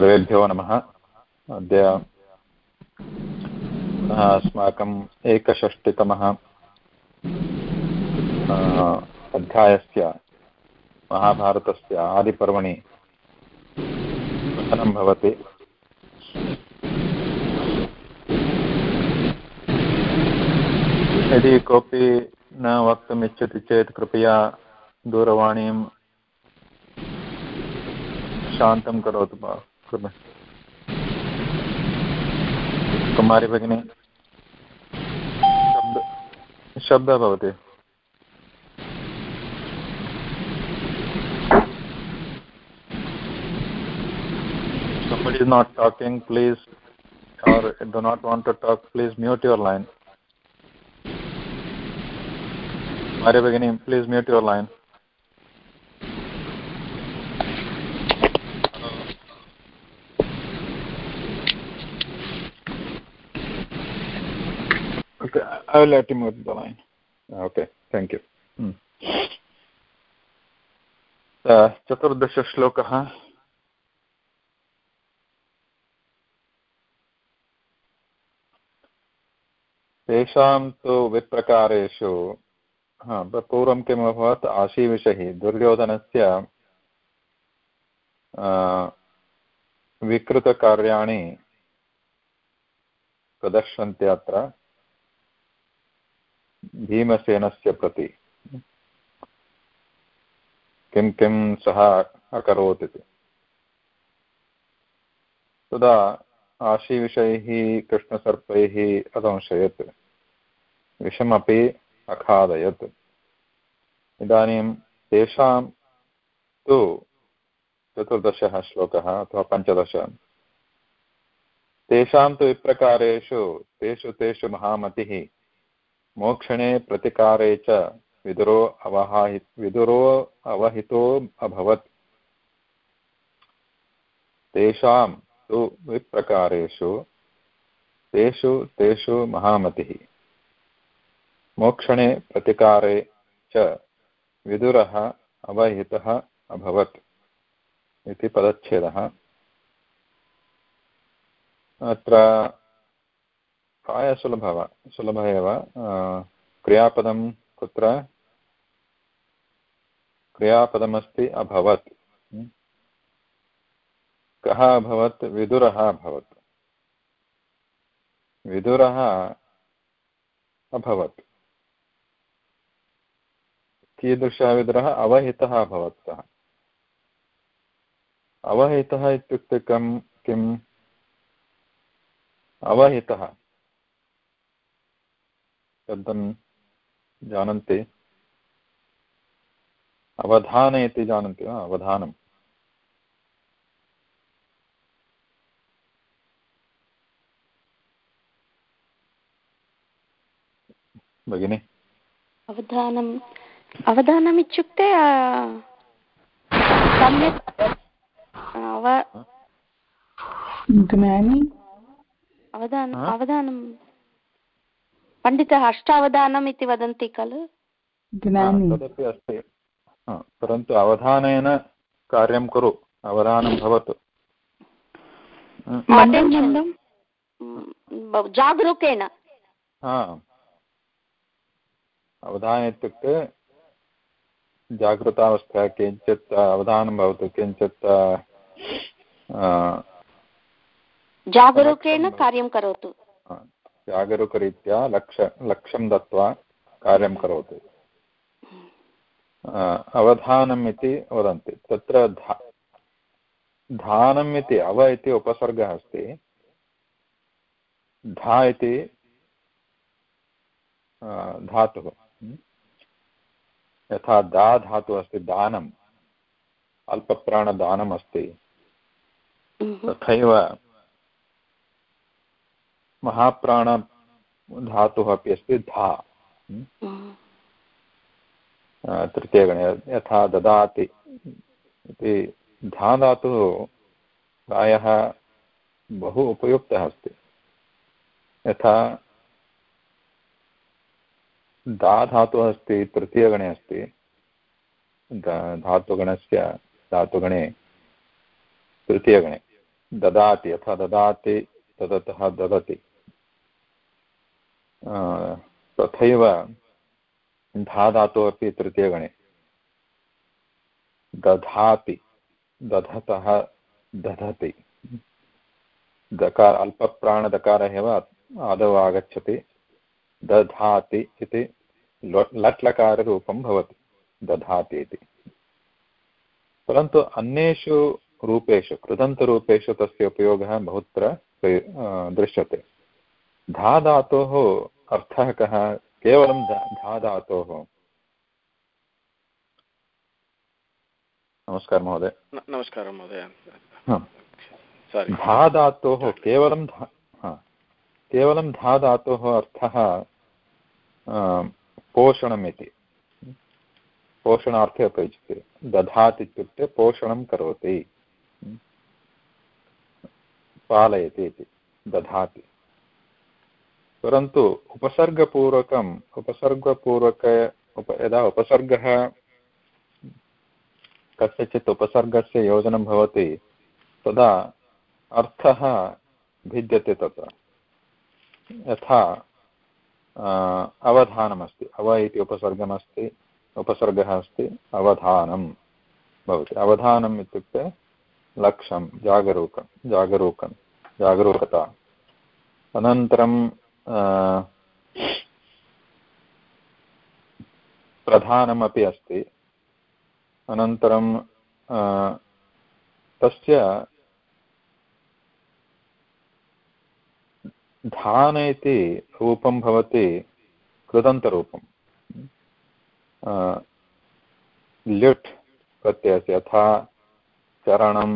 सर्वेभ्यो नमः। अद्य अस्माकम् एकषष्टितमः अध्यायस्य, महाभारतस्य आदिपर्वणि पठनं भवति। यदि कोऽपि न वक्तुम् इच्छति चेत् कृपया दूरवाणीं शान्तं करोतु कृपया कुमारी भगिनी शब्द शब्दः somebody is not talking please or do not want to talk please mute your line Maria Begini, please mute your line okay i will let him mute the line. Okay thank you. Hmm. चतुर्दशश्लोकः तेषां तु विप्रकारेषु पूर्वं किम् अभवत् आशीविषैः दुर्योधनस्य विकृतकार्याणि प्रदर्शन्ति अत्र भीमसेनस्य प्रति। किं किं सः अकरोत् इति। तदा आशीविषैः, कृष्णसर्पैः अदंशयत् विषमपि अखादयत्। इदानीं तेषां तु चतुर्दशः श्लोकः अथवा पञ्चदश। तेषां तु विप्रकारेषु, तेषु तेषु महामतिः मोक्षणे प्रतिकारे च विदुरो अवहाहि विदुरो अवहितो अभवत्। तेषां तु विप्रकारेषु, तेषु तेषु महामतिः। मोक्षणे प्रतिकारे च विदुरः अवहितः अभवत् इति पदच्छेदः। अत्र प्रायः सुलभः सुलभः एव क्रियापदं कुत्र? क्रियापदमस्ति अभवत्। कः अभवत्? विदुरः अभवत्। विदुरः अभवत्। कीदृशः विदुरः? अवहितः अभवत् सः। अवहितः इत्युक्ते कं किम्? अवहितः। शब्दं जानन्ति। अवधान इति जानन्ति वा अवधानम्। भगिनि। अवधानम् अवधानम् इत्युक्ते सम्यक् अवधानम् अवधानं पण्डितः अष्टावधानम् इति वदन्ति खलु तदपि अस्ति परन्तु अवधानेन कार्यं कुरु अवधानं भवतु जागरूकेण अवधानम् इत्युक्ते जागृतावस्था किञ्चित् अवधानं भवतु किञ्चित् जागरूकेण कार्यं करोतु जागरूकरीत्या लक्ष्य लक्ष्यं दत्त्वा कार्यं करोतु। अवधानम् इति वदन्ति। तत्र धा धानम् इति अव इति उपसर्गः अस्ति। धा इति धातुः। यथा दा धातुः अस्ति दानम्। अल्पप्राणदानम् अस्ति। तथैव महाप्राणधातुः अपि अस्ति धा। तृतीयगणे यथा ददाति। इति धा धातुः प्रायः बहु उपयुक्तः अस्ति। यथा दा धातुः अस्ति तृतीयगणे अस्ति। धातुगणस्य धातुगणे तृतीयगणे ददाति अथ ददाति तदतः ददति। तथैव धाधातुः अपि तृतीयगणे। दधाति, दधतः, दधति। दकार, अल्पप्राणदकारः एव आदौ आगच्छति। दधाति इति लट्लकाररूपं भवति। दधाति इति। परन्तु अन्येषु रूपेषु, कृदन्तरूपेषु तस्य उपयोगः बहुत्र दृश्यते। धाधातोः अर्थः कः? केवलं धाधातोः। नमस्कारः महोदय। नमस्कारः महोदय। धाधातोः केवलं केवलं धाधातोः अर्थः पोषणम् इति पोषणार्थे उपयुज्यते। दधाति इत्युक्ते पोषणं करोति। पालयति इति। दधाति। परन्तु उपसर्गपूर्वकम् उपसर्गपूर्वक उप, यदा उपसर्गः कस्यचित् उपसर्गस्य योजनं भवति, तदा अर्थः भिद्यते तत्र। यथा अवधानमस्ति, अव इति उपसर्गमस्ति, उपसर्गः अस्ति, अवधानं भवति। अवधानम् इत्युक्ते लक्ष्यं जागरूकं जागरूकं, जागरूकता। अनन्तरं प्रधानमपि अस्ति। अनन्तरं तस्य धान इति रूपं भवति कृदन्तरूपं ल्युट् प्रत्ययस्य यथा चरणं,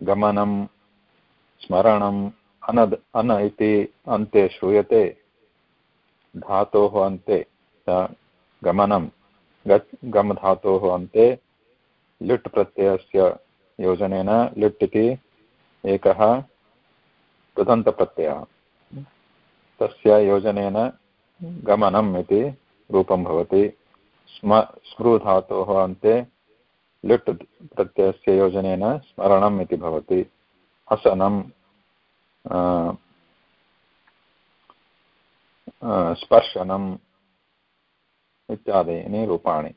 गमनं स्मरणम् अनद् अन इति अन्ते श्रूयते। धातोः अन्ते गमनं। गच् गम धातोः अन्ते। लिट् प्रत्ययस्य योजनेन लिट् इति एकः कृदन्तप्रत्ययः तस्य योजनेन गमनम् इति रूपं भवति। स्म स्मृधातोः अन्ते लिट् प्रत्ययस्य योजनेन स्मरणम् इति भवति। हसनं स्पर्शनम् इत्यादीनि रूपाणि।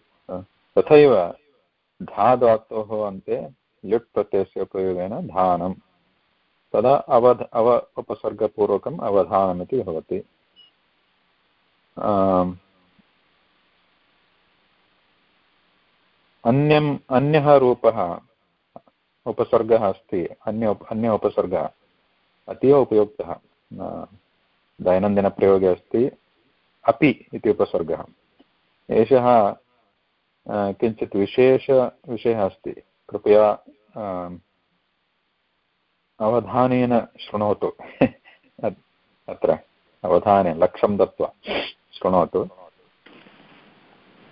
तथैव धा धातोः अन्ते लिट् प्रत्ययस्य उपयोगेन धानं तदा अवध, अव, उपसर्गपूर्वकम् अवधानमिति भवति। अन्यम्, अन्यः रूपः उपसर्गः अस्ति, अन्य अन्य उपसर्गः। अतीव उपयुक्तः दैनन्दिनप्रयोगे अस्ति, अपि इति उपसर्गः। एषः किञ्चित् विशेषविषयः अस्ति। कृपया अवधानेन शृणोतु। अत्र, अवधाने, लक्ष्यं दत्त्वा शृणोतु।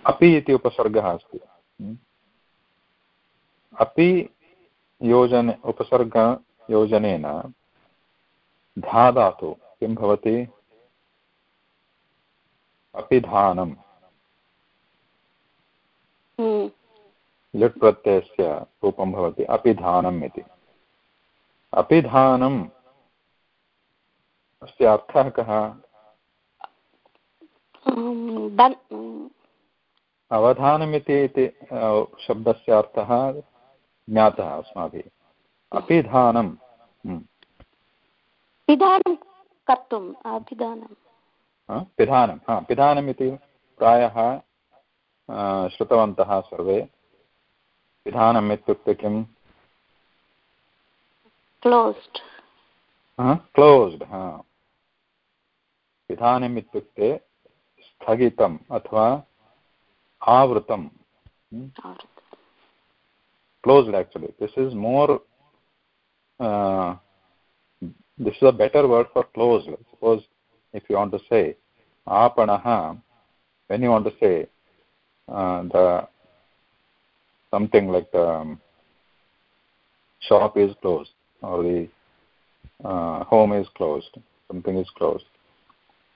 अपि इति उपसर्गः अस्ति। अपि योजने, उपसर्गयोजनेन धाधातु किं भवति? अपिधानं लिट् प्रत्ययस्य रूपं भवति अपिधानम् इति। अपिधानम् अस्य अर्थः कः? अवधानमिति इति शब्दस्य अर्थः ज्ञातः अस्माभिः। अपिधानं पिधानं कर्तुम् पिधानं। पिधानं हा पिधानम् इति प्रायः श्रुतवन्तः सर्वे। पिधानम् इत्युक्ते किम्? क्लोस्ड् क्लोस्ड् हा। पिधानम् इत्युक्ते स्थगितम् अथवा आवृतं closed actually. This is more uh, this is a better word for closed suppose if you want to say apanaha when you want to say uh, the something like the um, shop is closed or the uh, home is closed something is closed.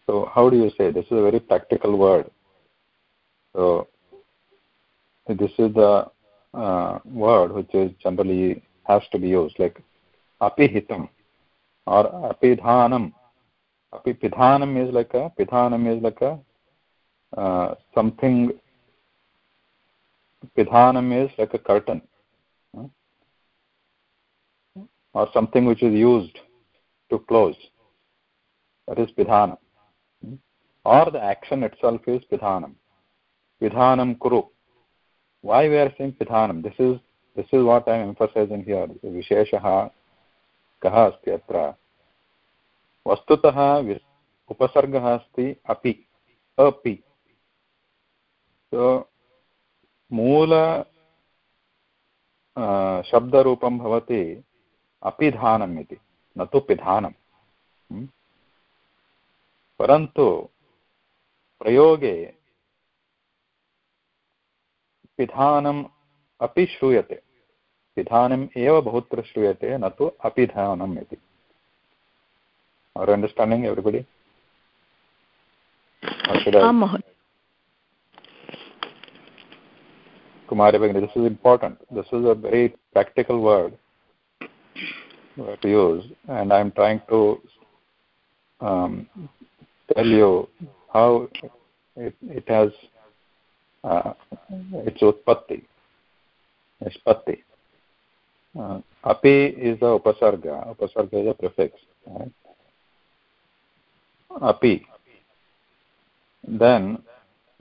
So how do you say? This is a very practical word. So this is the uh, word which is generally has to be used like apihitam or apidhanam apipidhanam is like a pidhanam is like a uh, something pidhanam is like a curtain uh, or something which is used to close that is pidhanam or the action itself is pidhanam pidhanam kuru why we are saying pidhanam this is this is what i am emphasizing here visheshah कः अस्ति अत्र? वस्तुतः उपसर्गः अस्ति अपि अपि। मूल शब्दरूपं भवति अपिधानम् इति, न तु पिधानं परन्तु प्रयोगे पिधानम् अपि श्रूयते। पिधानम् एव बहुत्र श्रूयते न तु अपिधानम् इति। अवर् अण्डर्स्टाण्डिङ्ग् एव्रिबडि कुमारी भगिनि this is important this is a very practical word to use and I am trying to tell you how it has its उत्पत्ति निष्पत्ति Uh, api is the upasarga. Upasarga is a prefix. Right? Api. Then,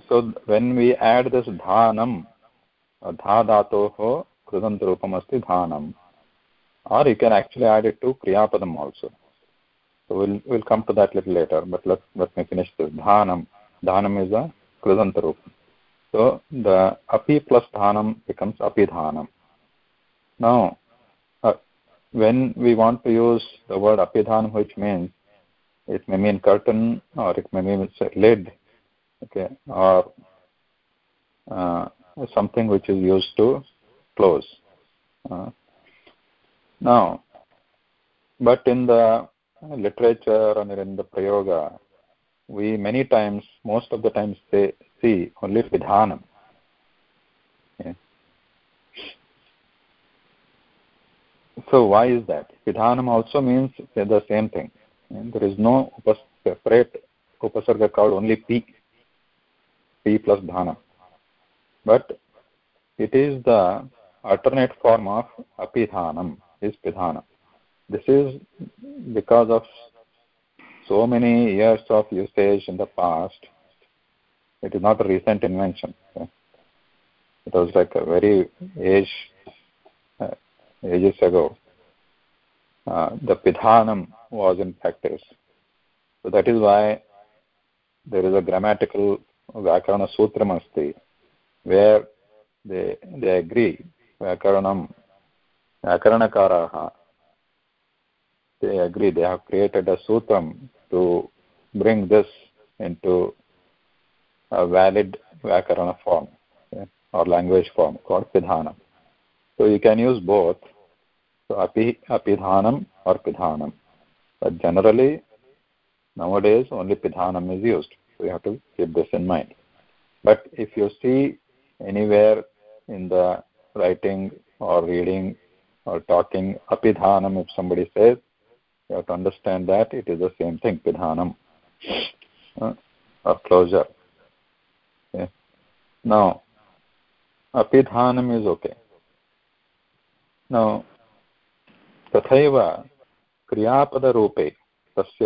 so when we add this dhanam, धा धातोः कृदन्तरूपमस्ति धानम् or you can actually add it to kriyapadam also so we'll we'll come to that little later but let let me finish this dhanam dhanam is a krudanta roop so the api plus dhanam becomes apidhanam now uh, when we want to use the word apidhanam which means it may mean curtain or it may mean lid okay or uh, something which is used to close uh, now but in the literature and in the prayoga we many times most of the times say see only vidhanam. So why is that? Vidhanam also means the same thing. And there is no upas separate upasarga called only p. P plus dhanam. But it is the alternate form of apidhanam is pidhanam. This is because of so many years of usage in the past. It is not a recent invention. It was like a very age ages ago. Uh, the pidhanam was in practice. So that is why there is a grammatical vyakarana sutram where they they agree vyakaranam vyakaranakaraha. They agree they have created a sutram to bring this into a valid vyakarana form okay, or language form called pidhanam. So you can use both so api apidhanam or pidhanam but generally nowadays only pidhanam is used. So you have to keep this in mind. But if you see anywhere in the writing or reading or talking apidhanam if somebody says you have to understand that it is the same thing pidhanam uh, or closure. Okay. now apidhanam is okay. Now तथैव क्रियापदरूपे तस्य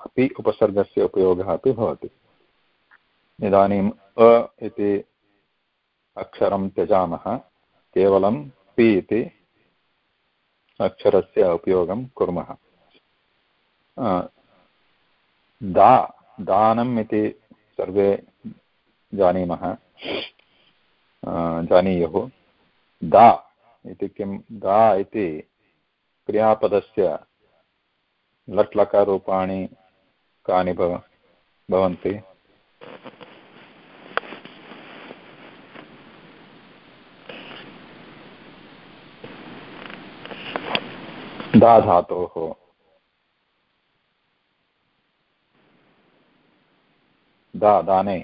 अपि उपसर्गस्य उपयोगः अपि भवति। इदानीम् अ इति अक्षरं त्यजामः, केवलं पि इति अक्षरस्य उपयोगं कुर्मः। दा, दानम् इति सर्वे जानीमः। जानीयुः। दा इति किं, दा इति क्रियापदस्य लट्लकारूपाणि कानि भव भवन्ति? दा धातोः दा दाने।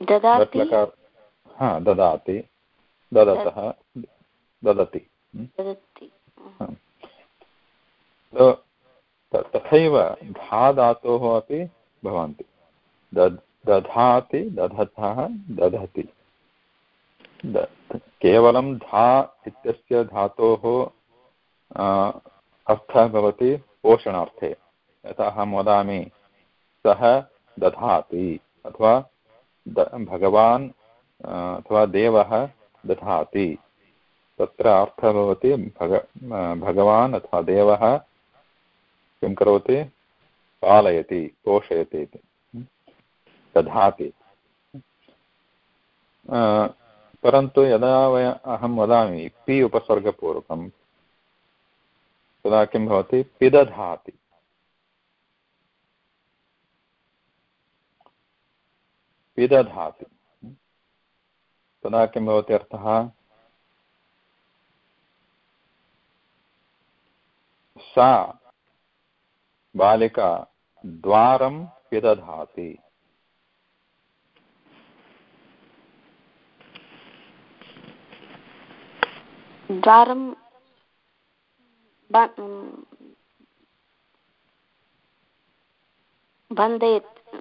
ददाति? हा ददाति। ददतः। ददति। तथैव धा धातोः अपि भवन्ति। दधाति दधतः दधति। केवलं धा इत्यस्य धातोः अर्थः भवति पोषणार्थे। यथा अहं वदामि सः दधाति अथवा भगवान् अथवा देवः दधाति। तत्र अर्थः भवति भग भगवान् अथवा देवः किं करोति? पालयति, पोषयति इति। दधाति। परन्तु यदा वय, अहं वदामि, पि उपसर्गपूर्वकं तदा किं भवति? पिदधाति। पिदधाति। तदा किं भवति अर्थः सा बालिका द्वारं पिदधाति। द्वारं बन्धयत्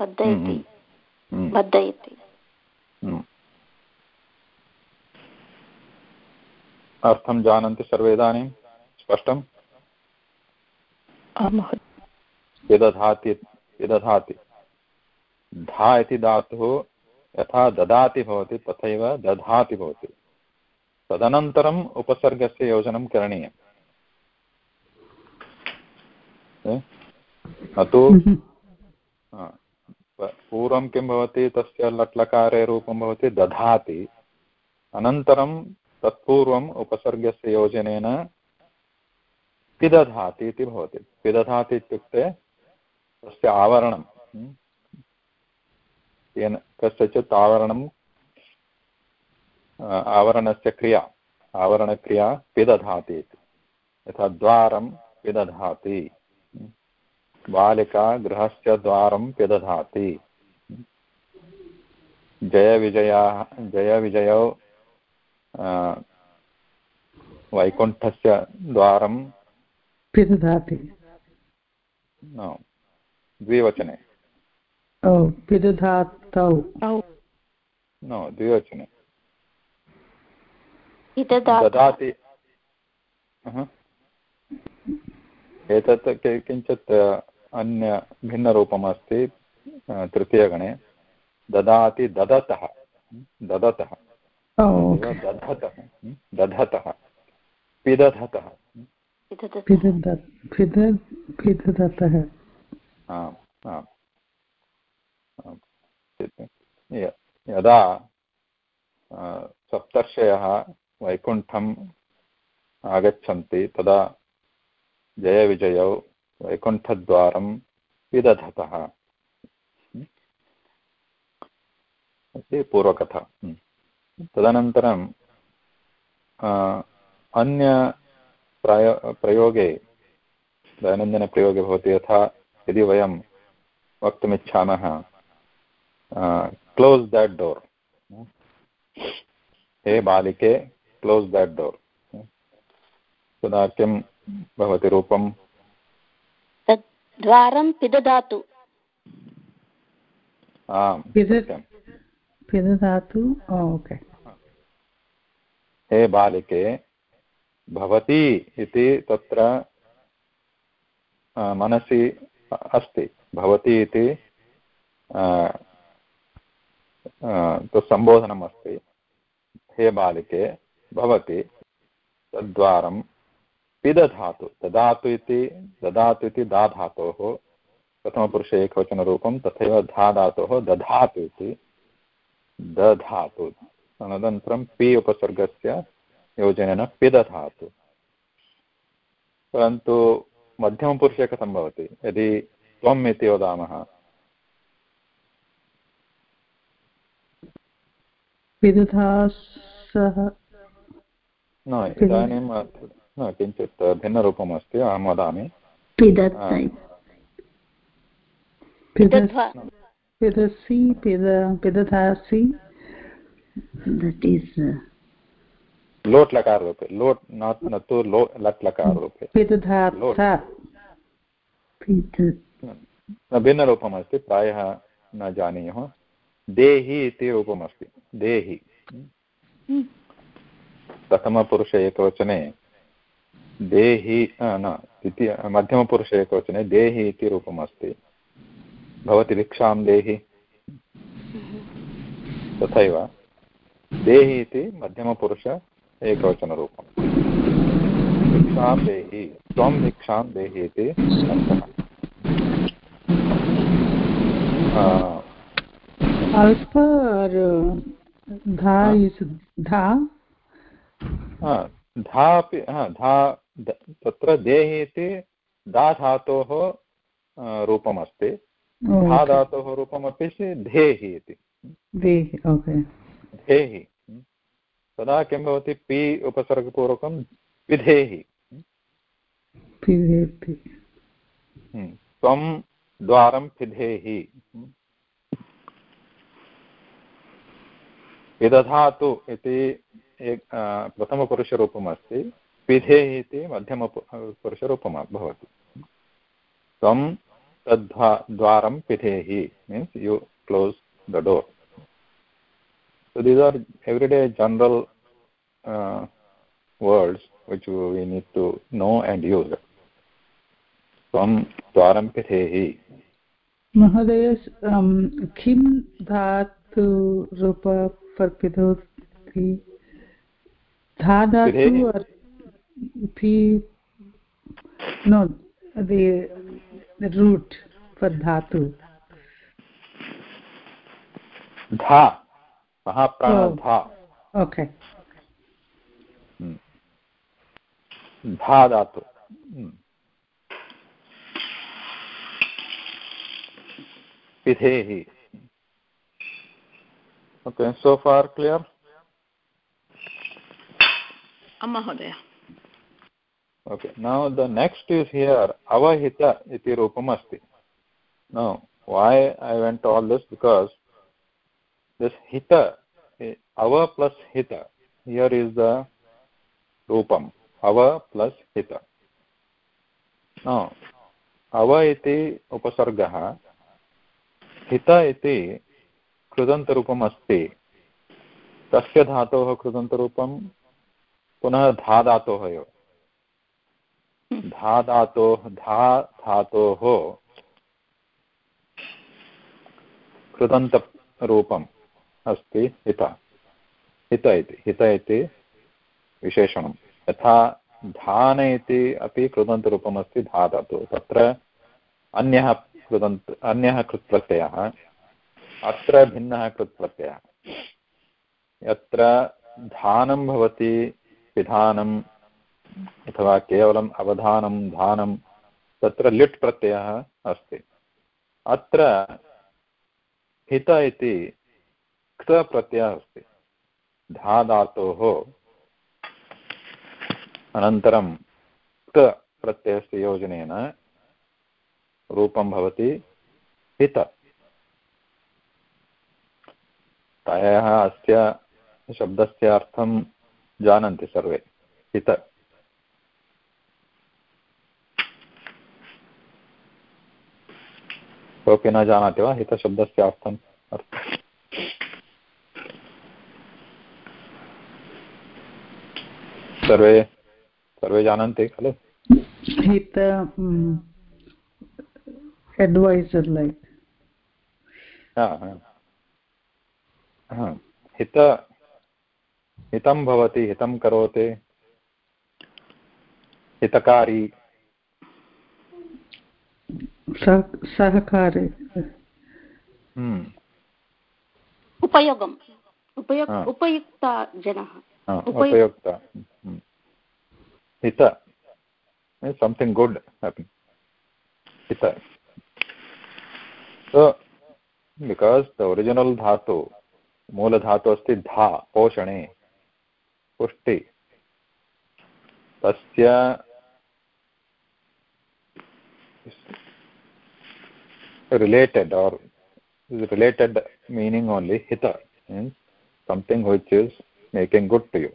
बद्धयति। बद्धयति। अर्थं जानन्ति सर्वे इदानीं स्पष्टम् विदधाति विदधाति धा इति धातुः यथा ददाति भवति तथैव दधाति भवति। तदनन्तरम् उपसर्गस्य योजनं करणीयम्। न तु पूर्वं किं भवति तस्य लट्लकारे रूपं भवति दधाति। अनन्तरं तत्पूर्वम् उपसर्गस्य योजनेन पिदधाति इति भवति। पिदधाति इत्युक्ते तस्य आवरणं। येन कस्यचित् आवरणं आवरणस्य क्रिया, आवरणक्रिया पिदधाति इति। यथा द्वारं पिदधाति, बालिका गृहस्य द्वारं पिदधाति। जयविजयाः, जयविजयौ वैकुण्ठस्य द्वारं पिदधाति। द्विवचने। पिदधातौ। न द्विवचने। ददाति। एतत् किञ्चित् अन्य भिन्नरूपम् अस्ति तृतीयगणे। ददाति ददतः। ददतः। दधतः दधतः। पिदधतः। पिदधतः। यदा सप्तर्षयः वैकुण्ठम् आगच्छन्ति तदा जयविजयौ वैकुण्ठद्वारं विदधतः इति पूर्वकथा। तदनन्तरं अन्य प्रयो प्रयोगे दैनन्दिनप्रयोगे भवति यथा यदि वयं वक्तुमिच्छामः क्लोस् देट् डोर् हे बालिके क्लोस् देट् डोर् तदा किं भवति रूपम् द्वारं पिदधातु। आम् पिदधातु ओके। हे बालिके, भवती इति तत्र मनसि अस्ति। भवती इति सम्बोधनम् अस्ति। हे बालिके, भवति तद्वारं पिदधातु। ददातु इति ददातु इति दा धातोः, प्रथमपुरुषे एकवचनरूपं, तथैव धा धातोः दधातु इति दधातु। अनन्तरं पि उपसर्गस्य योजनेन पिदधातु। परन्तु मध्यमपुरुषे कथं भवति? यदि त्वम् इति वदामः। न इदानीं न किञ्चित् भिन्नरूपम् अस्ति अहं वदामि। पिदसि पिदधासि that is uh, लोट् लकार रूपे लोट् न तु लो लट् लकार रूपे भिन्नरूपमस्ति प्रायः न जानीयुः देहि इति रूपमस्ति देहि प्रथमपुरुष एकवचने देहि न द्वितीय मध्यमपुरुष एकवचने देहि इति रूपमस्ति भवति भिक्षां देहि। तथैव देहि इति मध्यमपुरुष एकवचनरूपं भिक्षां देहि त्वं भिक्षां देहि इति अर्थः। अल्प धा धा। अपि धा तत्र देहि इति दा धातोः रूपमस्ति। धा धातोः रूपमपि धेहि इति। धेहि तदा किं भवति? पि उपसर्गपूर्वकं विधेहि। त्वं द्वारं पिधेहि। विदधातु इति एक प्रथमपुरुषरूपमस्ति। पिधेः इति मध्यमपुरुषरूपं भवति। त्वं तद्वा द्वारं पिधेहि means you close the door so these are everyday general uh, words which we need to know and use त्वं द्वारं पिधेहि महोदय किं धातु रूप dha dhatu or no the the root पर धातु। धा महाप्राण धा। Okay hmm. धा धातु। हम्म। पिधे ही। ओके सो फार क्लियर महोदय okay now the next is here avahita iti rupam asti now why i went all this because this hita ava plus hita here is the rupam ava plus hita now ava iti upasargah hita iti कृदन्तरूपम् अस्ति तस्य धातोः कृदन्तरूपं पुनः धा धातोः एव धा धातोः धा धातोः कृदन्तरूपम् अस्ति हित हित इति हित इति विशेषणं यथा धान इति अपि कृदन्तरूपम् अस्ति धा धातुः तत्र अन्यः कृदन्त अन्यः कृत्प्रत्ययः अत्र भिन्नः कृत् प्रत्ययः यत्र धानं भवति पिधानम् अथवा केवलम् अवधानं धानं तत्र लिट् प्रत्ययः अस्ति। अत्र हित इति प्रत्ययः अस्ति। धा धातोः अनन्तरं क्त प्रत्ययस्य योजनेन रूपं भवति हित। प्रायः अस्य शब्दस्य अर्थं जानन्ति सर्वे। हित। कोऽपि न जानाति वा? हितशब्दस्य अर्थम् सर्वे सर्वे जानन्ति खलु? हित एड्वैसर् लैक् हित हितं भवति हितं करोति। हितकारी। सहकारे। हम्म। उपयोगम्। उपयोग उपयुक्ता जनः। उपयुक्ता। हिता। समथिङ्ग् गुड् हिता। धातु मूलधातु अस्ति धा पोषणे पुष्टि। तस्य related or related meaning only? Hita means something which is making good to you.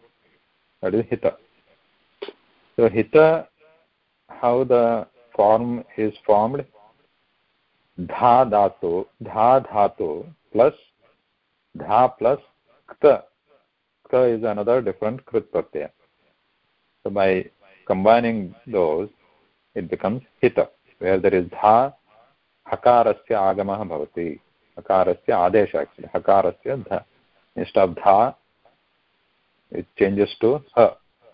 That is hita. So hita how the form is formed? Dha dhatu dha dhatu plus dha plus kta kta is another different krit pratyaya. So by combining those it becomes hita where there is dha हकारस्य आगमः भवति। हकारस्य आदेशः actually हकारस्य ध निष्टब्धा changes to ह,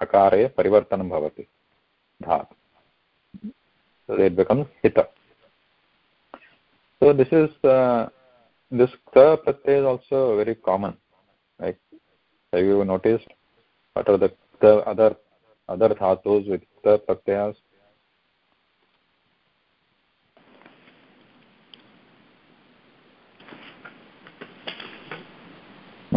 हकारे परिवर्तनं भवति। धातु एकं हित। सो दिस् इस् दिस् कत् is also very common like I you noticed other the other धातोस् with प्रत्ययस्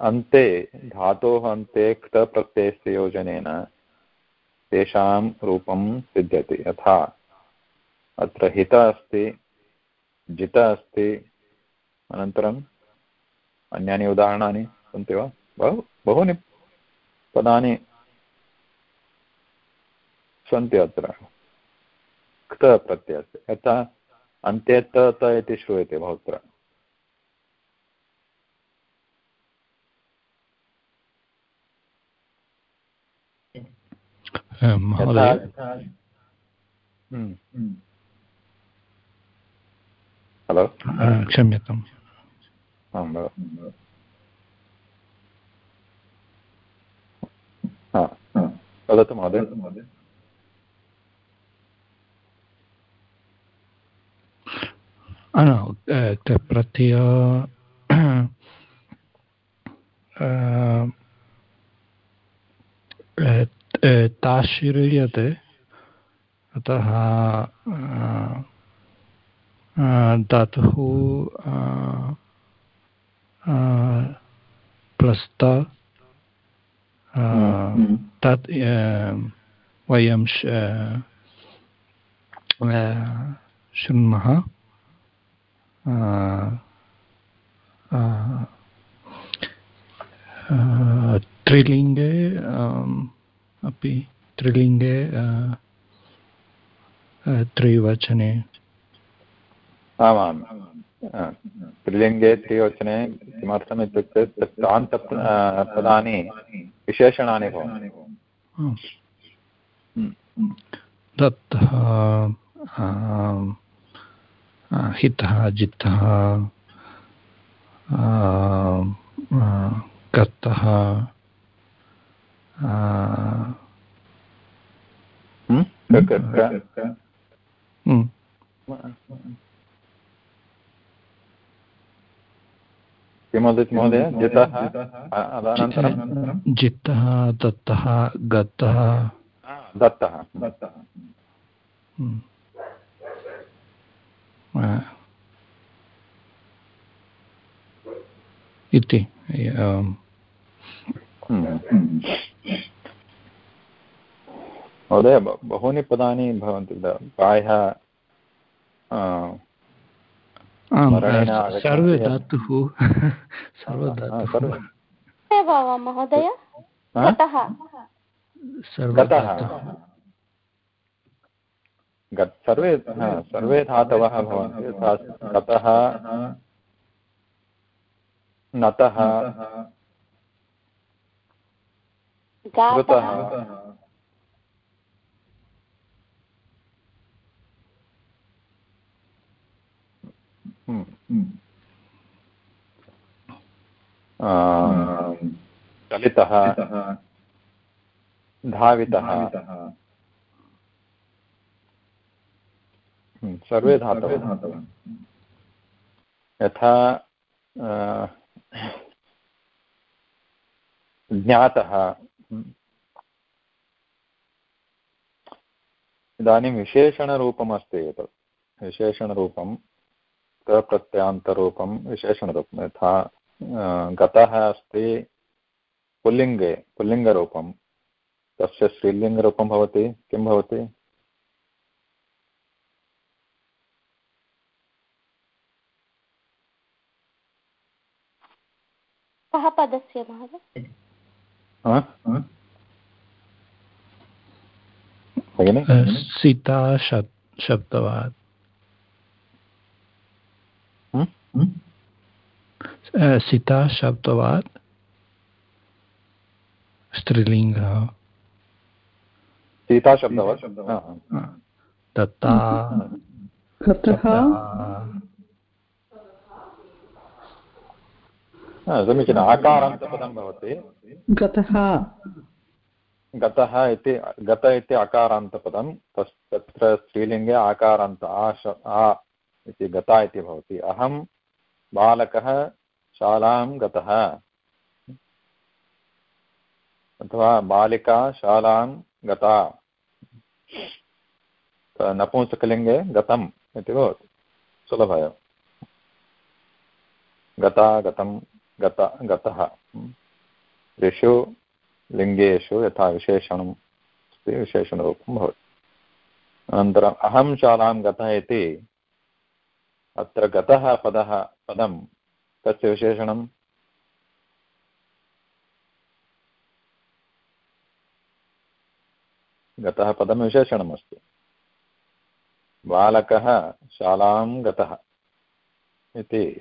अन्ते धातोः अन्ते क्तप्रत्ययस्य योजनेन तेषां रूपं सिद्ध्यति। यथा, अत्र हित अस्ति, जित अस्ति अनन्तरम् अन्यानि उदाहरणानि सन्ति वा? बहु, बहूनि पदानि सन्ति अत्र। क्त प्रत्ययस्य यथा, अन्ते त इति श्रूयते बहुत्र। हलो। क्षम्यताम् आं वदतु महोदय। प्रत्यय ताश्रीयते अतः धातुः प्लस्त तत् वयं शृण्मः त्रिलिङ्गे अपि त्रिलिङ्गे त्रिवचने। आमाम् त्रिलिङ्गे त्रिवचने किमर्थम् इत्युक्ते पदानि विशेषणानि भवन्ति। दत्तः हितः जितः कर्तः किं वदति महोदय जितः अनन्तरं जितः दत्तः गतः दत्तः इति महोदय बहूनि पदानि भवन्ति प्रायः सर्वे धातुः सर्वधातुः महोदय? सर्वे सर्वे धातवः भवन्ति। गतः नतः। घृतः चलितः धावितः। सर्वे धातवः। यथा ज्ञातः। इदानीं विशेषणरूपम् अस्ति एतत् विशेषणरूपं प्रत्ययान्तरूपं विशेषणरूपं, यथा गतः अस्ति पुल्लिङ्गे, पुल्लिङ्गरूपं। तस्य स्त्रीलिङ्गरूपं भवति, किं भवति? कः पदस्य महोदय? सीता शब् शब्दवात् सीता शब्दवात् स्त्रीलिङ्गः सीता शब्दवत् दत्ता समीचीनम् आकारान्तपदं भवति. गतः गतः इति गत इति अकारान्तपदं तस् तत्र स्त्रीलिङ्गे आकारान्त आश आ इति गता इति भवति. अहं बालकः शालां गतः। अथवा बालिका शालां गता। नपुंसकलिङ्गे गतम् इति भवति। सुलभः गता गतं गत, गतः। त्रिषु लिङ्गेषु यथा विशेषणम् अस्ति विशेषणरूपं भवति। अनन्तरम् अहं शालां गतः इति अत्र गतः पदः, पदं तस्य विशेषणं? गतः पदं विशेषणमस्ति। बालकः शालां गतः इति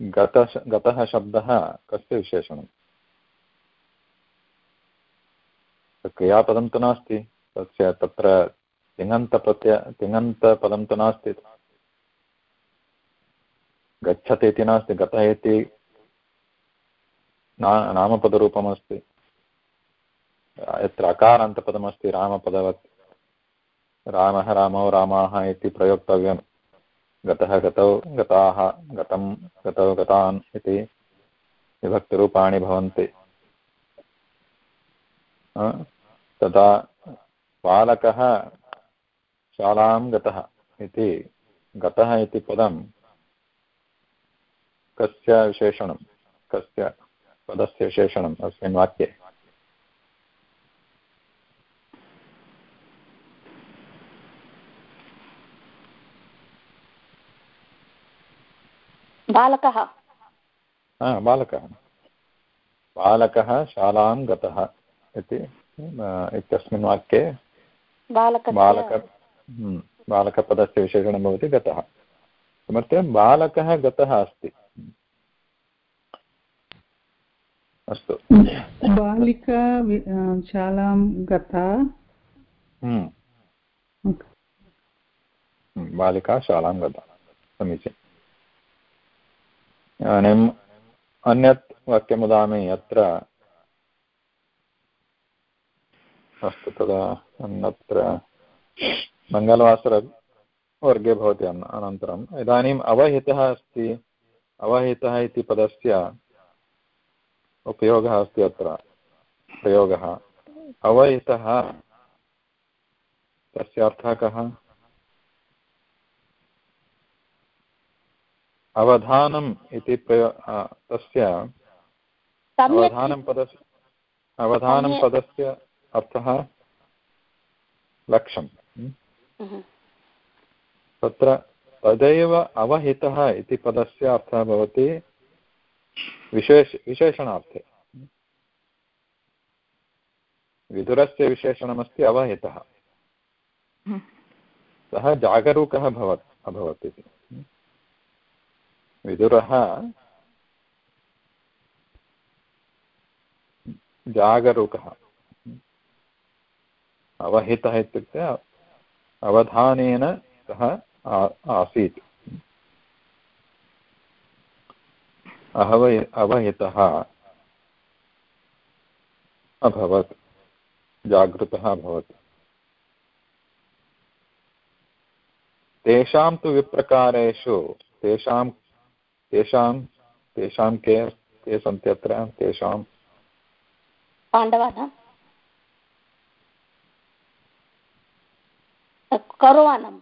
गत शब्दः कस्य विशेषणं क्रियापदं तु नास्ति, तस्य तत्र तिङन्तप्रत्यय तिङन्तपदं तु नास्ति। गच्छति इति नास्ति, गतः इति ना, नामपदरूपमस्ति। यत्र अकारान्तपदमस्ति, रामपदवत्, रामः रामौ रामाः इति प्रयोक्तव्यं गतः गतौ गताः गतं गतौ गतान् इति विभक्तिरूपाणि भवन्ति। तदा बालकः शालां गतः इति गतः इति पदं कस्य विशेषणं? कस्य पदस्य विशेषणम् अस्मिन् वाक्ये? बालकः। बालकः। बालकः शालां गतः इति इत्यस्मिन् वाक्ये बालक बालक बालकपदस्य विशेषणं भवति गतः। किमर्थं? बालकः गतः अस्ति। अस्तु। बालिका शालां गता। बालिका शालां गता। समीचीनम्। इदानीम् अन्यत् वाक्यं वदामि अत्र अस्तु तदा अन्यत्र मङ्गलवासरवर्गे भवति अनन्तरम्। इदानीम् अवहितः अस्ति। अवहितः इति पदस्य उपयोगः अस्ति अत्र। प्रयोगः। अवहितः तस्य अर्थः कः? अवधानम् इति प्रयो तस्य अवधानं पदस्य अवधानं पदस्य अर्थः लक्ष्यं तत्र तदैव अवहितः इति पदस्य अर्थः भवति विशेष विशेषणार्थे। विदुरस्य विशेषणमस्ति अवहितः। सः जागरूकः भवत् अभवत् इति। विदुरः जागरूकः। अवहितः इत्युक्ते अवधानेन सः आसीत्। अहव अवहितः अभवत्, जागृतः अभवत्। तेषां तु विप्रकारेषु, तेषां तेषां तेषां के के सन्ति अत्र तेषां पाण्डवानां कौरवाणां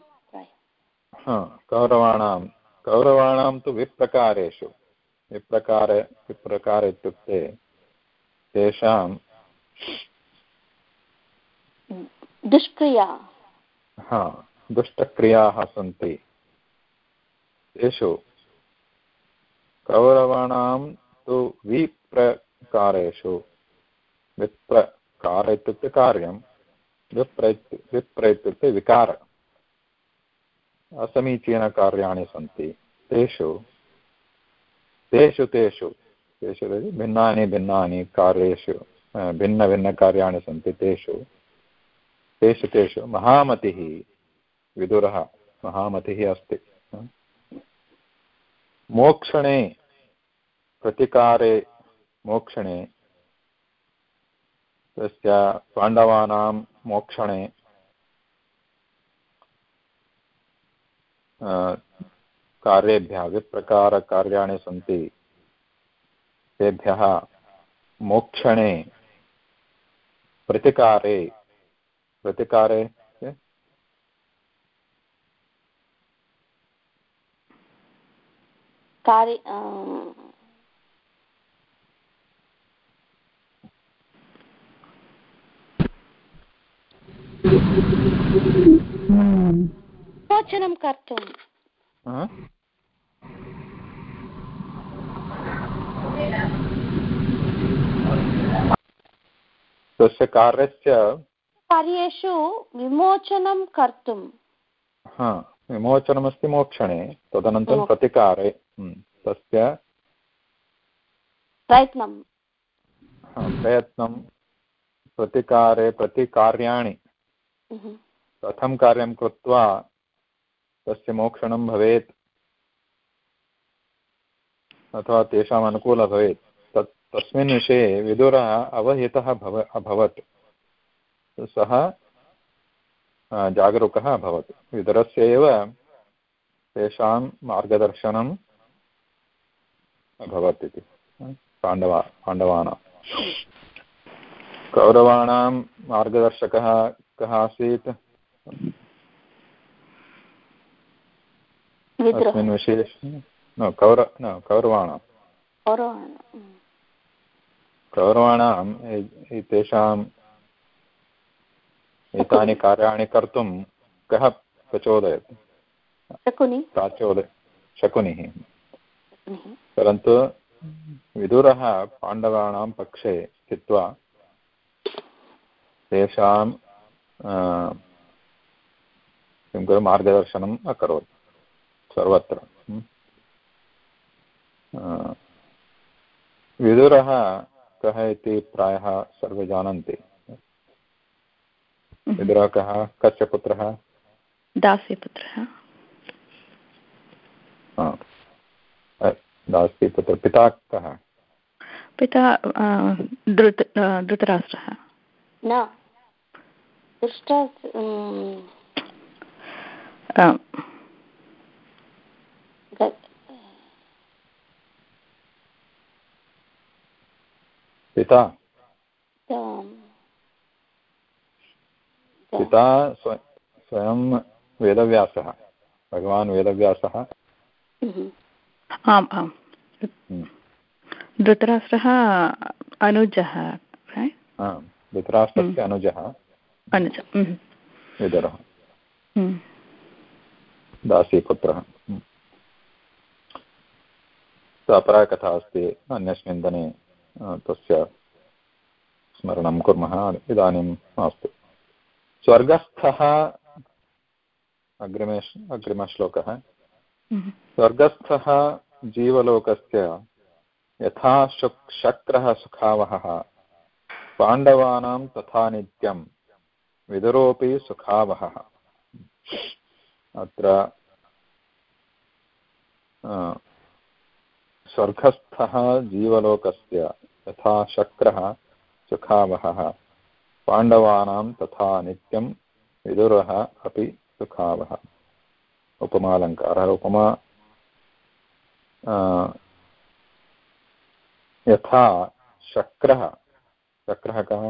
हा, कौरवाणां कौरवाणां तु विप्रकारेषु। विप्रकार विप्रकार इत्युक्ते तेषां दुष्क्रिया। हा दुष्टक्रियाः सन्ति। तेषु कौरवाणां तु विप्रकारेषु। विप्रकार इत्युक्ते कार्यं, विप्र विप्र इत्युक्ते विकार। असमीचीनकार्याणि सन्ति। तेषु तेषु तेषु तेषु भिन्नानि भिन्नानि कार्येषु भिन्नभिन्नकार्याणि सन्ति तेषु। तेषु तेषु महामतिः, विदुरः महामतिः अस्ति। मोक्षणे प्रतिकारे मोक्षणे तस्य पाण्डवानां मोक्षणे कार्येभ्यः विप्रकारकार्याणि सन्ति तेभ्यः मोक्षणे प्रतिकारे प्रतिकारे कार्य विमोचनं कर्तुं। तस्य कार्यस्य कार्येषु विमोचनं कर्तुं। विमोचनमस्ति मोक्षणे। तदनन्तरं प्रतिकारे। तस्य प्रयत्नं प्रयत्नं। प्रतिकारे प्रतिकार्याणि। कथं कार्यं कृत्वा तस्य मोक्षणं भवेत्? अथवा तेषाम् अनुकूलः भवेत्? तत् तस्मिन् विषये विदुरः अवहितः भव अभवत्। सः जागरूकः अभवत्। विदुरस्य एव तेषां मार्गदर्शनम् अभवत् इति। पाण्डवा पाण्डवानां। कौरवाणां मार्गदर्शकः कः आसीत्? अस्मिन् विषये न कौर न कौरवाणां। कौरवाणाम् तेषाम् एतानि कार्याणि कर्तुं कः प्रचोदयत्? प्राचोदय शकुनिः। परन्तु विदुरः पाण्डवानां पक्षे स्थित्वा तेषां किं खलु मार्गदर्शनम् अकरोत्। सर्वत्र। विदुरः कः इति प्रायः सर्वे जानन्ति। विदुरः कः कस्य पुत्रः दास्यपुत्रः दास्यपुत्र पिता कः? पिता धृत धृतराष्ट्रः। न। दृष्ट पिता। पिता स्वयं वेदव्यासः भगवान् वेदव्यासः। आम् आम्। धृतराष्ट्रः अनुजः धृतराष्ट्रस्य अनुजः। अनुज विदुरः। दासीपुत्रः। अपरा कथा अस्ति। अन्यस्मिन् दिने तस्य स्मरणं कुर्मः। इदानीं मास्तु। स्वर्गस्थः अग्रिमे अग्रिमश्लोकः स्वर्गस्थः जीवलोकस्य यथा शुक् शक्रः सुखावहः पाण्डवानां तथा नित्यं विदुरोऽपि सुखावहः। अत्र स्वर्गस्थः जीवलोकस्य यथा शक्रः सुखावहः। पाण्डवानां तथा नित्यं विदुरः अपि सुखावः। उपमालङ्कारः उपमा यथा शक्रः शक्रः कः?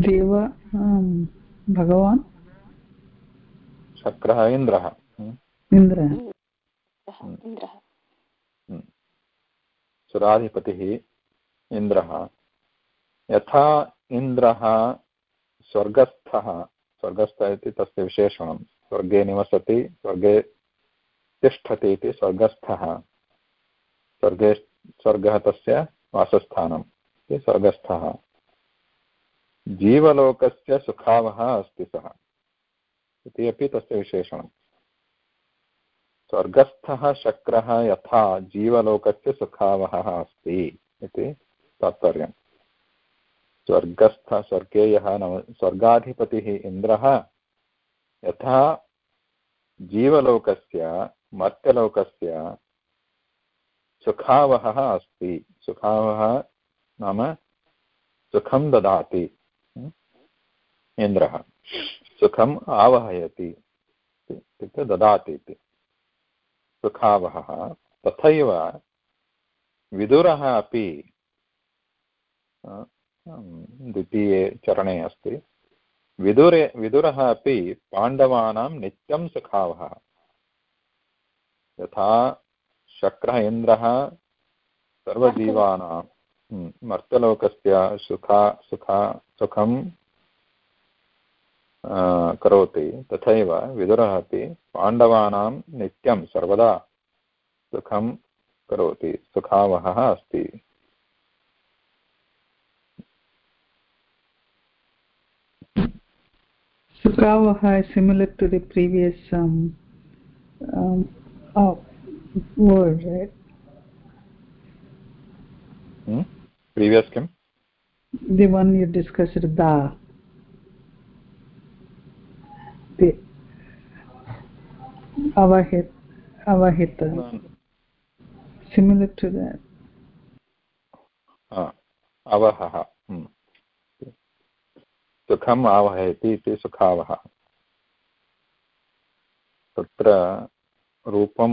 देव भगवान्? शक्रः इन्द्रः इन्द्रः। सुराधिपतिः इन्द्रः। यथा इन्द्रः स्वर्गस्थः, स्वर्गस्थ इति तस्य विशेषणं, स्वर्गे निवसति, स्वर्गे तिष्ठति इति स्वर्गस्थः। स्वर्गे स्वर्गः तस्य वासस्थानम् इति स्वर्गस्थः। जीवलोकस्य सुखावः अस्ति सः। इति अपि तस्य विशेषणम्। स्वर्गस्थः शक्रः यथा जीवलोकस्य सुखावहः अस्ति इति तात्पर्यम्। स्वर्गस्थ स्वर्गे यः नव, स्वर्गाधिपतिः इन्द्रः यथा जीवलोकस्य, मर्त्यलोकस्य सुखावहः अस्ति। सुखावहः नाम सुखं ददाति इन्द्रः। सुखम् आवहयति इत्युक्ते ददाति इति। सुखावहः। तथैव विदुरः अपि द्वितीये चरणे अस्ति। विदुरे, विदुरः अपि पाण्डवानां नित्यं सुखावहः। यथा शक्रः इन्द्रः सर्वजीवानां मर्त्यलोकस्य सुखा सुखा, सुखं करोति तथैव विदुरः अपि पाण्डवानां नित्यं सर्वदा सुखं करोति सुखावहः अस्ति Sukavaha is similar to the previous um, um, oh, word, right? Hmm? Previous kim? The one you discussed, da. The avahit, avahita. Similar to that. Ah, avahaha. Hmm. सुखम् आवहयति इति सुखावः तत्र रूपं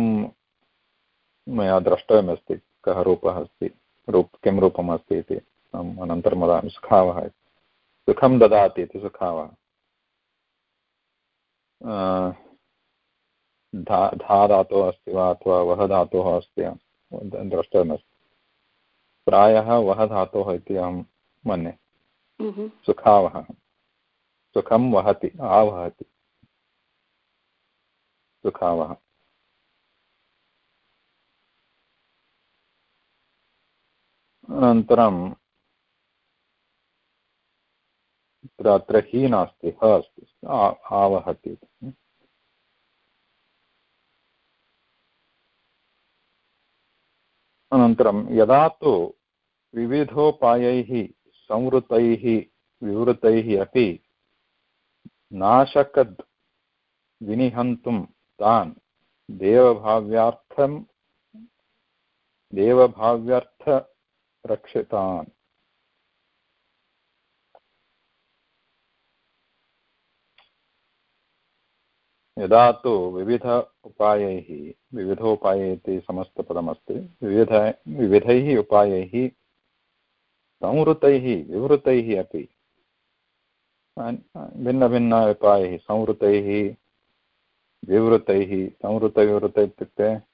मया द्रष्टव्यमस्ति कः रूपः अस्ति किं रूपम् अस्ति इति अहम् अनन्तरं वदामि सुखावः सुखं ददाति इति सुखावः धा धा धातुः अस्ति वा अथवा वः धातुः अस्ति द्रष्टव्यमस्ति प्रायः वः धातुः इति अहं मन्ये। सुखावः। सुखं वहति आवहति। सुखावः। अनन्तरं अत्र हि नास्ति, ह अस्ति आवहति अनन्तरं यदा तु विविधोपायैः, संवृतैः, विवृतैः अपि नाशकद् विनिहन्तुं तान् देवभाव्यार्थं, देवभाव्यर्थरक्षितान्। यदा तु विविध उपायैः विविधोपायै इति समस्तपदमस्ति, विविध, विविधैः उपायैः, संवृतैः, विवृतैः अपि भिन्नभिन्न उपायैः, संवृतैः, विवृतैः, संवृतविवृत इत्युक्ते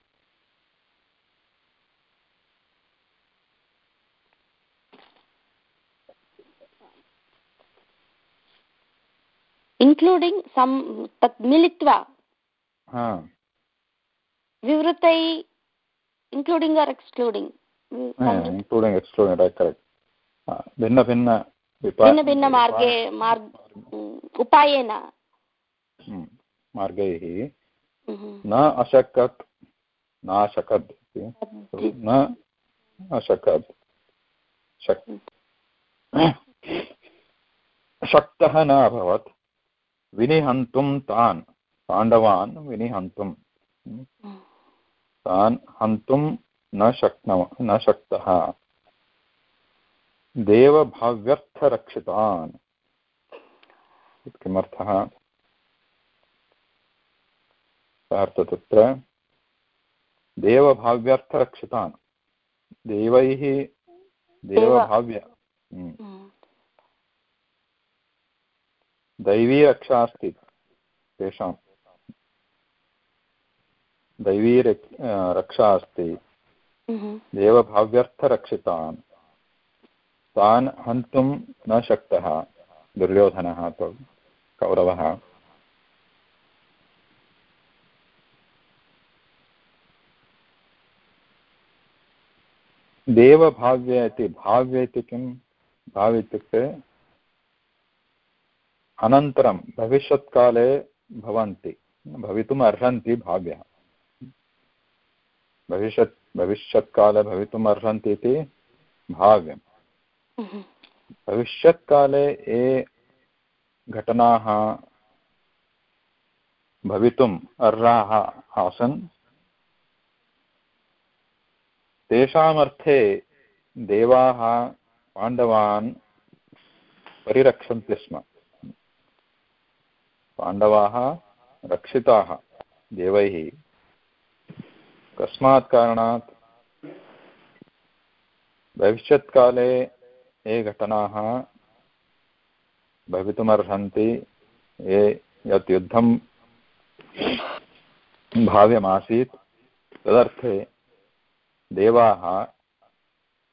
इन्क्लूडिङ्ग् सम् तत् मिलित्वा विवृतै including or excluding including excluding right correct भिन्नभिन्न भिन्नभिन्नमार्गे मार्ग उपायेन। हम्म, मार्गैः न अशकत् नाशकत् न अशकत् शक्तः न अभवत्। विनिहन्तुं तान्। पाण्डवान् विनिहन्तुं। तान् हन्तुं न शक्नव न शक्तः। देवभाव्यर्थरक्षितान्। किमर्थः? तत्र देवभाव्यर्थरक्षितान्। देवैः देवभाव्य हम्म। दैवी रक्षा अस्ति तेषां। दैवी रक्षा अस्ति। देवभाव्यर्थरक्षितान्। तान् हन्तुं न शक्तः दुर्योधनः कौरवः। देवभाव्य इति भाव्य इति किं? भाव्य इत्युक्ते अनन्तरं भविष्यत्काले भवन्ति भवितुम् अर्हन्ति भाव्यः भविष्यत् भविष्यत्काले भवितुम् अर्हन्ति इति भाव्यं भविष्यत्काले ये घटनाः भवितुम् अर्हाः आसन् तेषामर्थे देवाः पाण्डवान् परिरक्षन्ति स्म। पाण्डवाः रक्षिताः देवैः। कस्मात् कारणात् भविष्यत्काले ये घटनाः भवितुमर्हन्ति, ये यत् युद्धं भाव्यमासीत्, तदर्थे देवाः,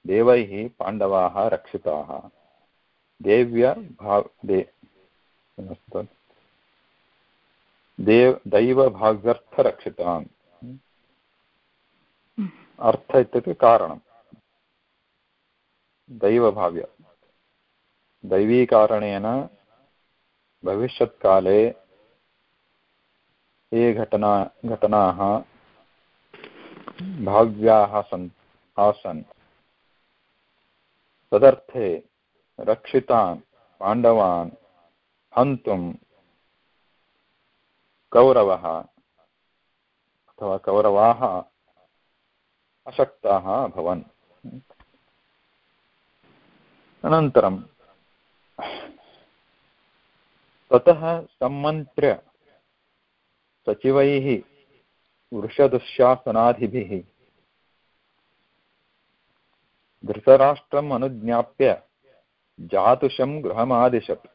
देवैः पाण्डवाः रक्षिताः। देव्य भाव दे देव दैवभाव्यर्थरक्षितान् अर्थ इत्युक्ते कारणं दैवभाव्य दैवीकारणेन भविष्यत्काले ये घटना, घटनाः भाव्याः सन्, आसन्। तदर्थे रक्षितान्, पाण्डवान् हन्तुं कौरवः अथवा कौरवाः अशक्ताः अभवन्। अनन्तरं ततः सम्मन्त्र्य सचिवैः वृषदुःशासनादिभिः धृतराष्ट्रम् अनुज्ञाप्य जातुषं गृहमादिशत्।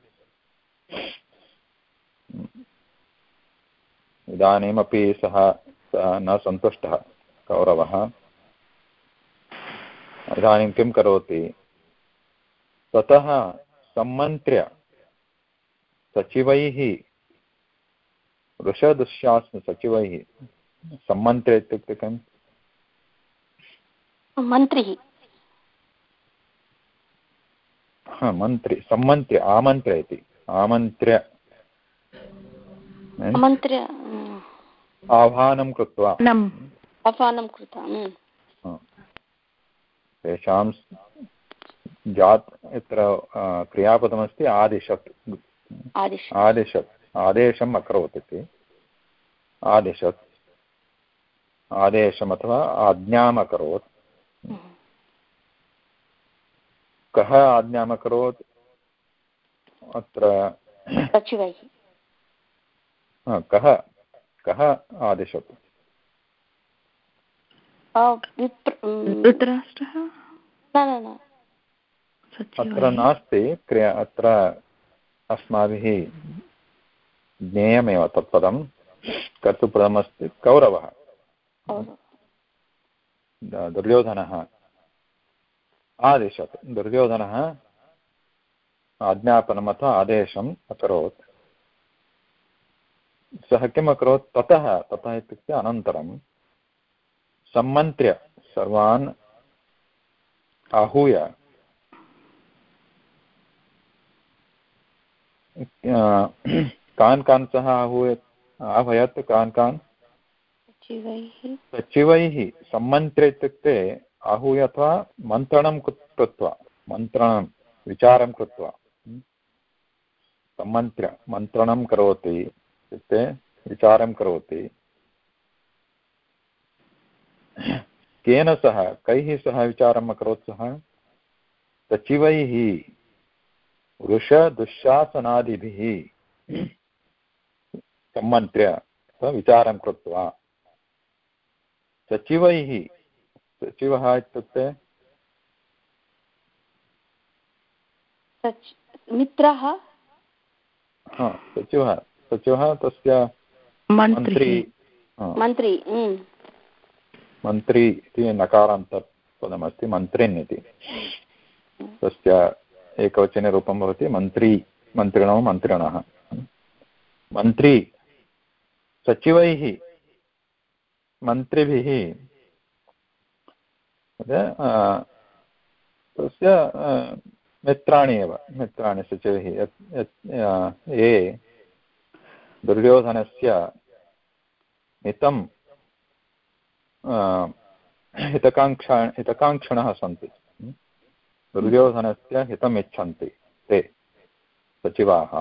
इदानीमपि सः न सन्तुष्टः कौरवः। इदानीं किं करोति? ततः सम्मन्त्र्य सचिवैः वृषदुःशासनसचिवैः सम्मन्त्र्य इत्युक्ते किम्? मन्त्रिः। हा मन्त्रि सम्मन्त्र्य आमन्त्र्य इति। आमन्त्र्य। आमन्त्र्य आह्वानं कृत्वा। आह्वानं कृत्वा तेषां जात् यत्र क्रियापदमस्ति आदिशत् आदिशत् आदेशम् अकरोत् इति आदिशत् आदेशम् अथवा आज्ञाम् अकरोत्। कः आज्ञाम् अकरोत्? अत्र कः? कः आदिशत् अत्र नास्ति क्रिया अत्र अस्माभिः ज्ञेयमेव तत्पदं। कर्तुपदमस्ति कौरवः। दुर्योधनः आदिशत्। दुर्योधनः आज्ञापनम् अथवा आदेशम् अकरोत्। सः किम् अकरोत्? ततः ततः इत्युक्ते अनन्तरं सम्मन्त्र्य सर्वान् आहूय कान् कान् सः आहूय आह्वयत् कान् कान्? सचिवैः। सम्मन्त्र्य इत्युक्ते आहूय अथवा मन्त्रणं कृत्वा मन्त्रणं विचारं कृत्वा सम्मन्त्र्य मन्त्रणं करोति। इत्युक्ते विचारं करोति। केन सह? कैः सह विचारम् अकरोत् सः? सचिवैः वृषदुःशासनादिभिः सम्मन्त्र्य सः विचारं कृत्वा। सचिवैः सचिवः इत्युक्ते? मित्रः? हा सचिवः। सचिवः तस्य मन्त्री मन्त्री मन्त्री हम्म, मन्त्री इति नकारान्तपदमस्ति मन्त्रिन् इति। तस्य एकवचनरूपं भवति मन्त्री मन्त्रिणो मन्त्रिणः। मन्त्री सचिवैः मन्त्रिभिः। तस्य मित्राणि एव मित्राणि सचिवैः ये दुर्योधनस्य हितं हितकाङ्क्षा हितकाङ्क्षिणः सन्ति। दुर्योधनस्य हितम् इच्छन्ति ते सचिवाः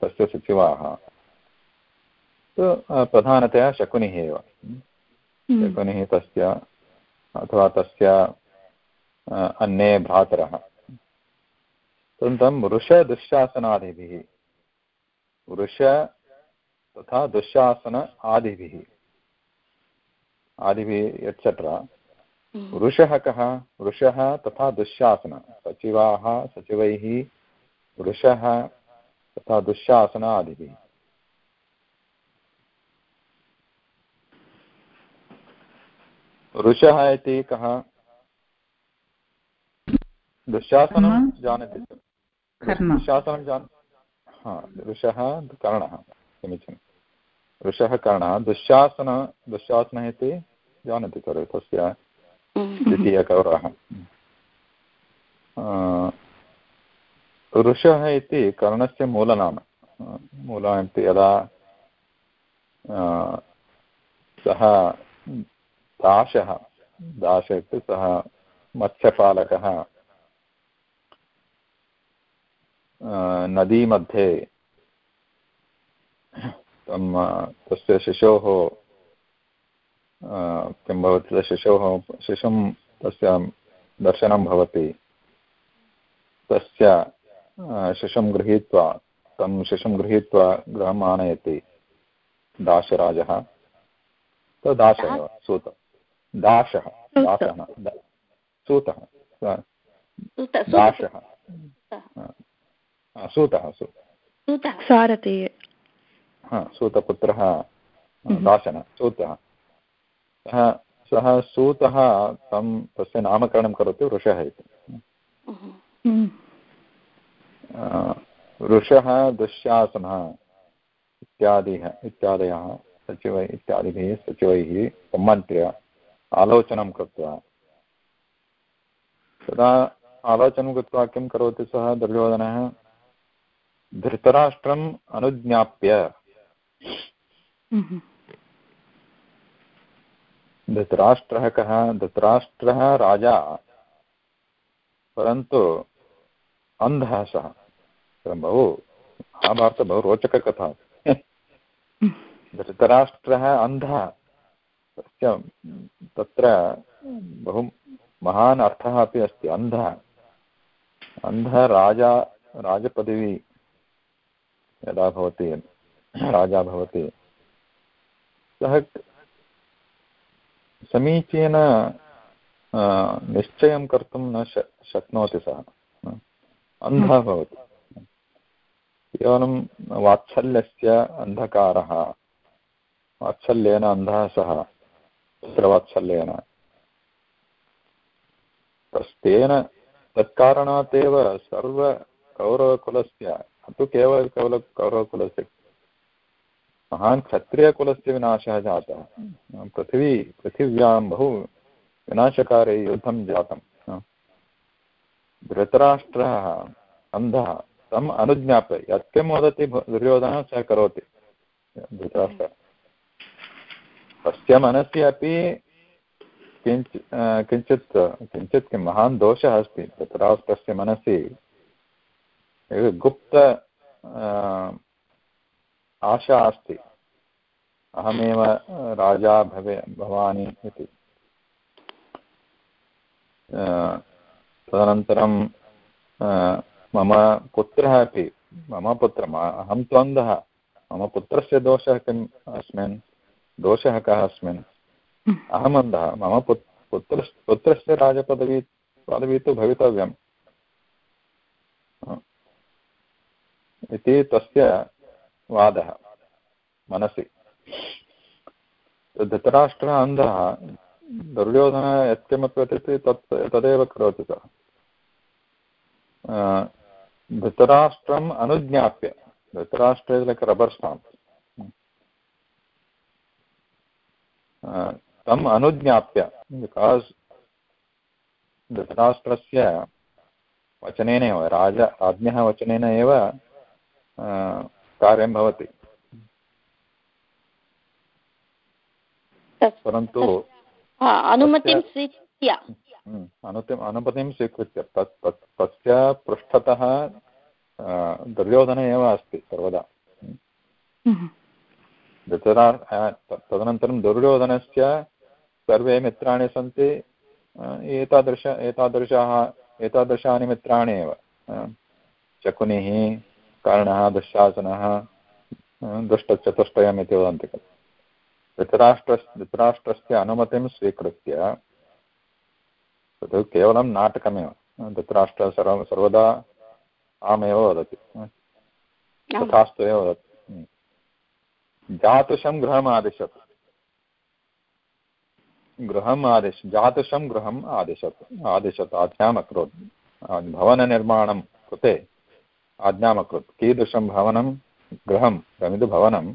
तस्य सचिवाः। तु प्रधानतया शकुनिः एव। शकुनिः तस्य अथवा तस्य अन्ये भ्रातरः। तदनन्तरं वृषदुःशासनादिभिः वृष तथा दुःशासन आदिभिः। आदिभिः एट्सेट्रा हम्म, वृषः कः? तथा दुःशासन। सचिवाः सचिवैः वृषः तथा दुःशासन आदिभिः। वृषः इति कः? दुःशासनं? जानाति। दुःशासनं जान हा वृषः कर्णः। समीचीनं। वृषः कर्णः दुःशासन दुःशासनः इति जानाति खलु तस्य हम्म, द्वितीयकौरवः। ऋषः इति कर्णस्य मूलनाम। मूलम् इति यदा सः दाशः दाश इति सः मत्स्यपालकः नदीमध्ये तं तस्य शिशोः किं भवति तस्य शिशोः शिशुं तस्य दर्शनं भवति। तस्य शिशुं गृहीत्वा तं शिशुं गृहीत्वा गृहम् आनयति दाशराजः। तद् दासः एव सूत। दाशः दासः सूतः स- सूत- सूत- दाशः। सूतः। सारथी। सूतपुत्रः हम्म। दाशन सूतः सः सः सूतः तं तस्य नामकरणं करोति वृषः इति हम्म, वृषः दुःशासनः इत्यादिः इत्यादयः सचिवै इत्यादिभिः सचिवैः सम्मन्त्र्य आलोचनं कृत्वा तदा आलोचनं कृत्वा किं करोति सः दुर्योधनः धृतराष्ट्रम् अनुज्ञाप्य। धृतराष्ट्रः कः? धृतराष्ट्रः राजा। परन्तु अन्धः सः। बहु महाभारत बहु रोचककथा। धृतराष्ट्रः अन्धः। तस्य तत्र बहु महान् अर्थः अपि अस्ति। अन्धः। अन्धः राजा राजपदवी। यदा भवति राजा भवति। सः समीचीन निश्चयं कर्तुं न शक्नोति सः। अन्धः भवति। केवलं वात्सल्यस्य अन्धकारः। वात्सल्येन अन्धः सः पुत्रवात्सल्येन तस्तेन तत्कारणात् एव सर्वकौरवकुलस्य न तु केवल केवल कौरवकुलस्य महान् क्षत्रियकुलस्य विनाशः जातः। पृथिवी, पृथिव्यां बहु विनाशकारे युद्धं जातं धृतराष्ट्रः, अन्धः, तम् अनुज्ञाप्य, यत्किं वदति भ- दुर्योधनः सः करोति। धृतराष्ट्रः। तस्य मनसि अपि किञ्चित् किञ्चित् किञ्चित् किं महान् दोषः अस्ति। धृतराष्ट्रस्य मनसि गुप्त आशा अस्ति। अहमेव राजा भवे भवामि इति। तदनन्तरं मम पुत्रः अपि, मम पुत्रः अहं तु अन्धः मम पुत्रस्य दोषः किम् अस्मिन्? दोषः कः अस्मिन्? अहम् अन्धः। मम पुत् पुत्र पुत्रस्य राजपदवी, पदवी तु भवितव्यम्। इति तस्य वादः मनसि धृतराष्ट्रः अन्धः दुर्योधनः यत्किमपि वदति तत् तदेव करोति सः धृतराष्ट्रम् अनुज्ञाप्य Dhritarashtra is like rubber stamp तम् अनुज्ञाप्य बिकास् धृतराष्ट्रस्य वचनेन एव राज राज्ञः वचनेन एव कार्यं भवति। परन्तु अनुमतिं स्वीकृत्य। हम्म, अनुतिम् अनुमतिं स्वीकृत्य। तत् तत् तस्य पृष्ठतः दुर्योधन एव अस्ति सर्वदा। धृतरा तदनन्तरं दुर्योधनस्य सर्वे मित्राणि सन्ति एतादृश एतादृशाः एतादृशानि मित्राणि एव। शकुनिः कर्णः दुःशासनः दुष्टचतुष्टयम् इति वदन्ति खलु। धृतराष्ट्र धृतराष्ट्रस्य अनुमतिं स्वीकृत्य तत् केवलं नाटकमेव धृतराष्ट्रः सर्व, सर्वदा आमेव वदति तथास्तु एव वदति जातुषं गृहम् आदिशत्। गृहम् आदिश, जातुषं गृहम् आदिशत् आदिशत् आज्ञाम् अकरोत्। भवननिर्माणं कृते आज्ञाम् अकरोत् कीदृशं भवनं गृहं भवनं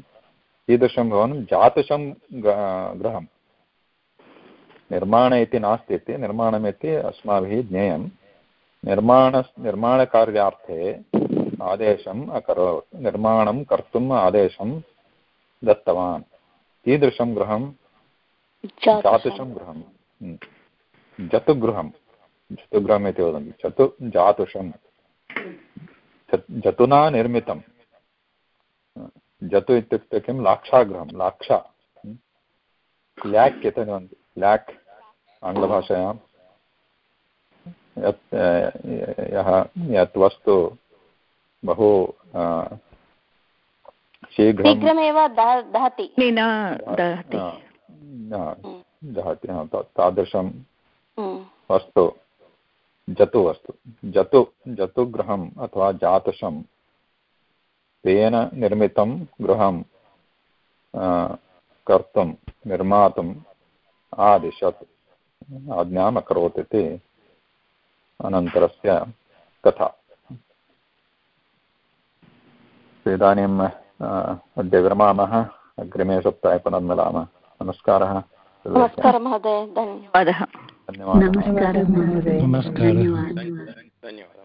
कीदृशं भवनं जातुषं गृहं। निर्माण इति नास्ति इति निर्माणमिति अस्माभिः ज्ञेयं। निर्माण निर्माणकार्यार्थे आदेशम् अकरोत्। निर्माणं कर्तुम् आदेशं दत्तवान्। कीदृशं गृहं? जातुषं गृहं। हम्म। जतुगृहं। जतुगृहम् इति वदन्ति। चतु जातुषं जतुना निर्मितं जतु इत्युक्ते किं? लाक्षागृहं लाक्षा। ल्याक् इति वदन्ति ल्याक् आङ्ग्लभाषायां। यत् यः यत् वस्तु बहु शीघ्रमेव दहति। दहति। तादृशं वस्तु जतु वस्तु। जतु, जतुगृहम् अथवा जातुषं तेन निर्मितं गृहं कर्तुं, निर्मातुम् आदिशत्। आज्ञाम् अकरोत् इति अनन्तरस्य कथा। इदानीम् अद्य विरमामः। अग्रिमे सप्ताहे पुनर्मिलामः। नमस्कारः। नमस्कारः महोदय। धन्यवादः। धन्यवादः। नमस्कारः महोदय धन्यवादः।